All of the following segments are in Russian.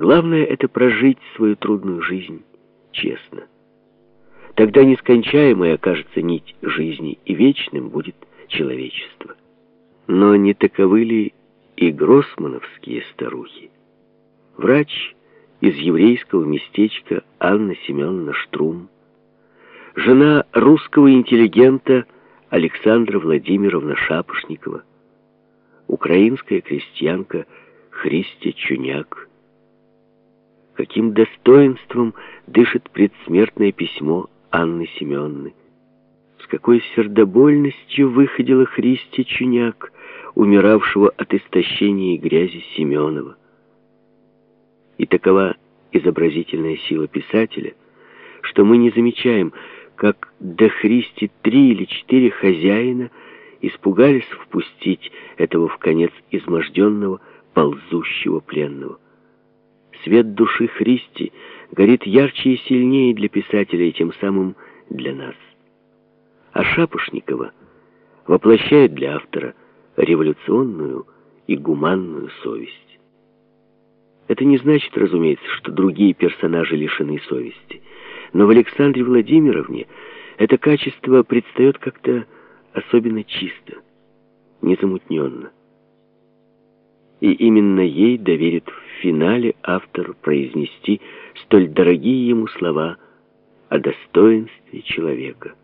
Главное — это прожить свою трудную жизнь честно. Тогда нескончаемой окажется нить жизни, и вечным будет человечество. Но не таковы ли и гроссмановские старухи? Врач из еврейского местечка Анна Семеновна Штрум, жена русского интеллигента Александра Владимировна Шапошникова, украинская крестьянка Христя Чуняк, каким достоинством дышит предсмертное письмо Анны Семеновны. С какой сердобольностью выходила Христи Чуняк, умиравшего от истощения и грязи Семенова. И такова изобразительная сила писателя, что мы не замечаем, как до Христи три или четыре хозяина испугались впустить этого в конец изможденного, ползущего пленного. Свет души Христи горит ярче и сильнее для писателя и тем самым для нас. А Шапошникова воплощает для автора революционную и гуманную совесть. Это не значит, разумеется, что другие персонажи лишены совести. Но в Александре Владимировне это качество предстает как-то особенно чисто, незамутненно и именно ей доверит в финале автор произнести столь дорогие ему слова о достоинстве человека,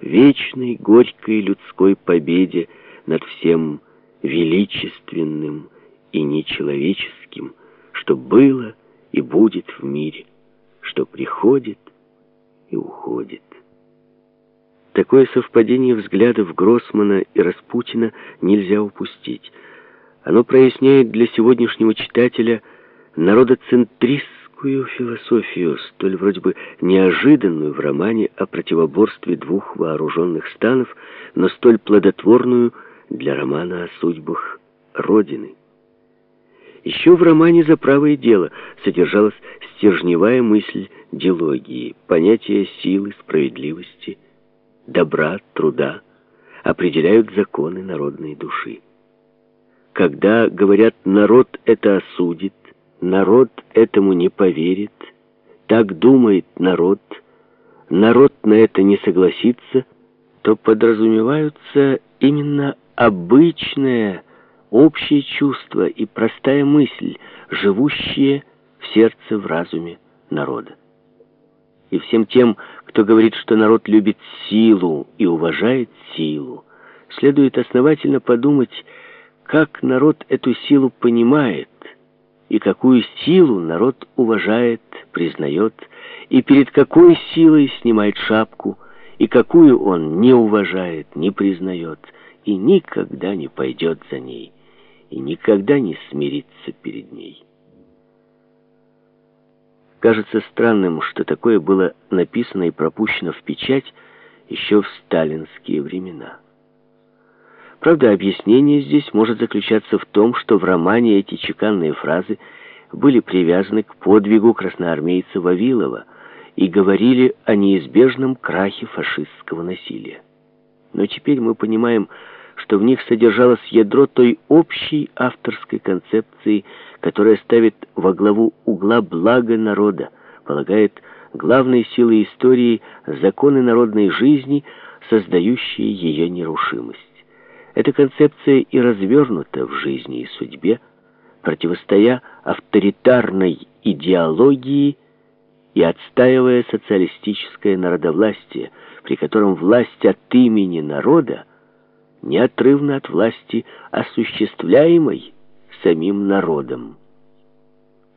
вечной горькой людской победе над всем величественным и нечеловеческим, что было и будет в мире, что приходит и уходит. Такое совпадение взглядов Гроссмана и Распутина нельзя упустить – оно проясняет для сегодняшнего читателя народоцентристскую философию, столь вроде бы неожиданную в романе о противоборстве двух вооруженных станов, но столь плодотворную для романа о судьбах Родины. Еще в романе «За правое дело» содержалась стержневая мысль дилогии, понятие силы, справедливости, добра, труда, определяют законы народной души. Когда говорят «народ это осудит», «народ этому не поверит», «так думает народ», «народ на это не согласится», то подразумеваются именно обычное, общее чувство и простая мысль, живущие в сердце, в разуме народа. И всем тем, кто говорит, что народ любит силу и уважает силу, следует основательно подумать, как народ эту силу понимает, и какую силу народ уважает, признает, и перед какой силой снимает шапку, и какую он не уважает, не признает, и никогда не пойдет за ней, и никогда не смирится перед ней. Кажется странным, что такое было написано и пропущено в печать еще в сталинские времена. Правда, объяснение здесь может заключаться в том, что в романе эти чеканные фразы были привязаны к подвигу красноармейца Вавилова и говорили о неизбежном крахе фашистского насилия. Но теперь мы понимаем, что в них содержалось ядро той общей авторской концепции, которая ставит во главу угла благо народа, полагает главной силой истории законы народной жизни, создающие ее нерушимость. Эта концепция и развернута в жизни и судьбе, противостоя авторитарной идеологии и отстаивая социалистическое народовластие, при котором власть от имени народа неотрывна от власти, осуществляемой самим народом.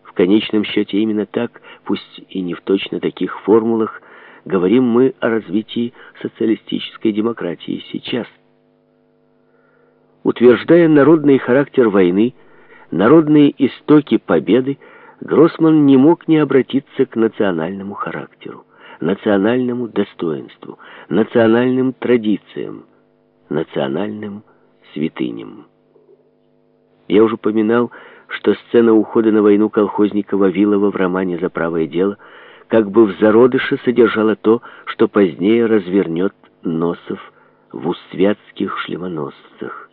В конечном счете именно так, пусть и не в точно таких формулах, говорим мы о развитии социалистической демократии сейчас – Утверждая народный характер войны, народные истоки победы, Гроссман не мог не обратиться к национальному характеру, национальному достоинству, национальным традициям, национальным святыням. Я уже поминал, что сцена ухода на войну колхозника Вавилова в романе «За правое дело» как бы в зародыше содержала то, что позднее развернет Носов в усвятских шлемоносцах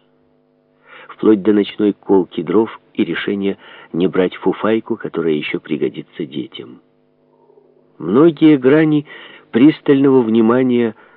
вплоть до ночной колки дров и решение не брать фуфайку, которая еще пригодится детям. Многие грани пристального внимания